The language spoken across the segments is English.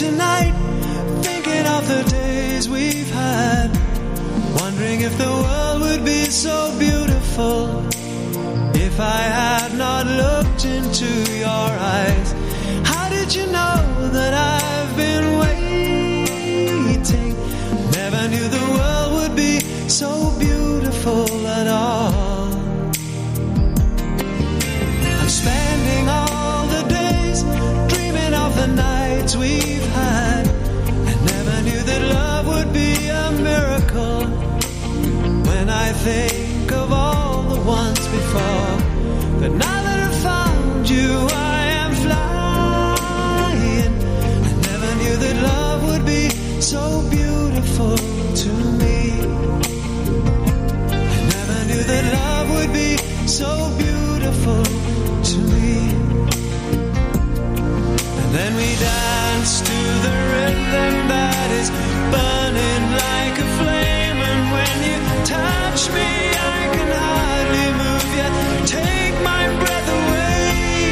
tonight, thinking of the days we've had. Wondering if the world would be so beautiful if I had not looked into your eyes. How did you know that I've been waiting? Never knew the world would be so beautiful at all. We've had. I never knew that love would be a miracle when I think of all the ones before. But now that I've found you, I am flying. I never knew that love would be so beautiful to me. I never knew that love would be so beautiful to me. And then we dance to the rhythm that is burning like a flame. And when you touch me, I can hardly move yet. Take my breath away.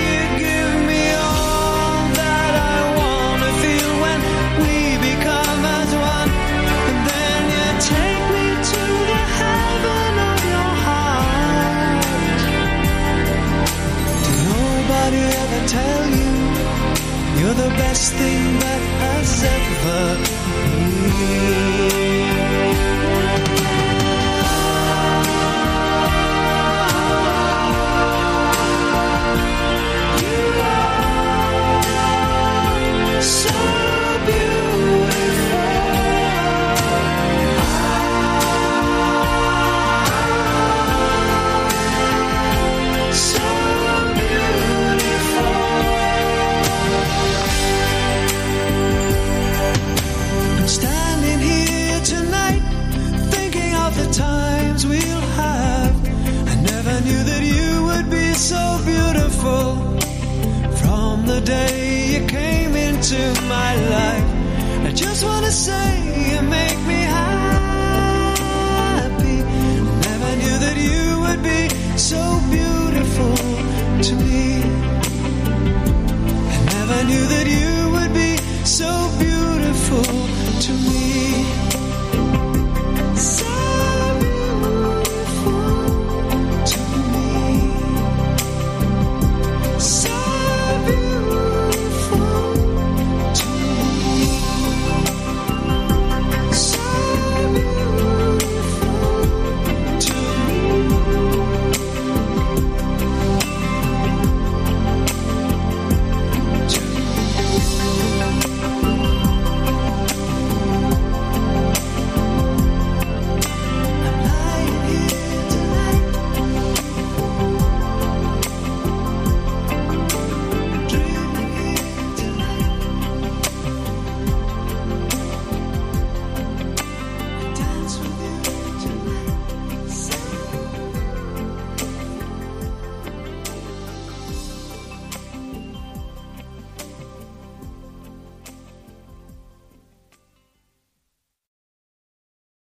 You give me all that I want to feel when we become as one. And then you take me to the heaven of your heart. Did nobody ever tell you you're the best thing that has ever been? So beautiful. From the day you came into my life,